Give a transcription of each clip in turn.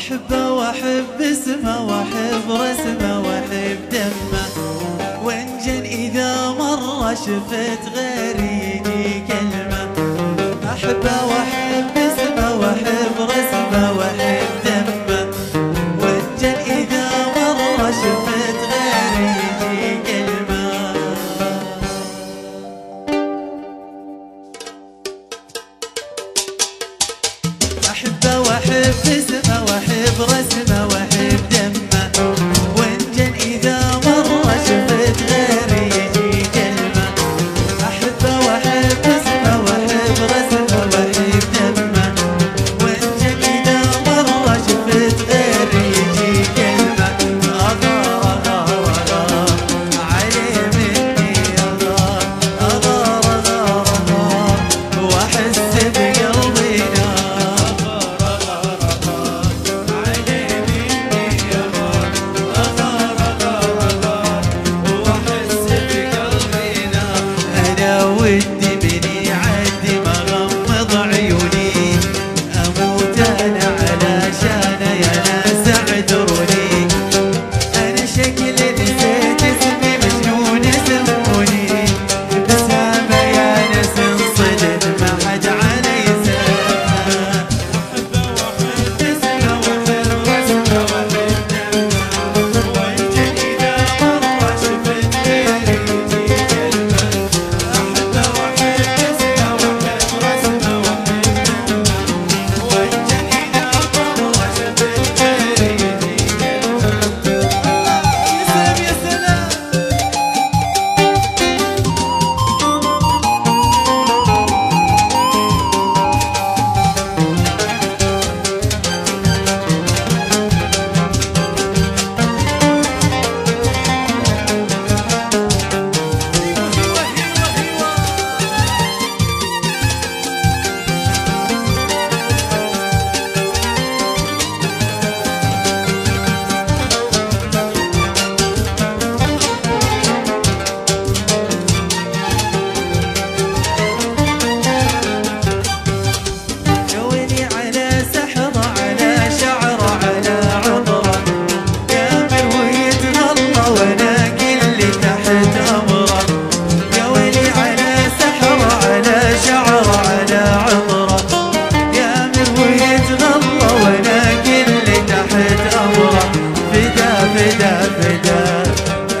واحبه واحب اسمه واحب رسمه واحب دمه. وانجن إذا مرة شفت غير واسمه وحيد.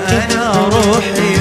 أنا روحي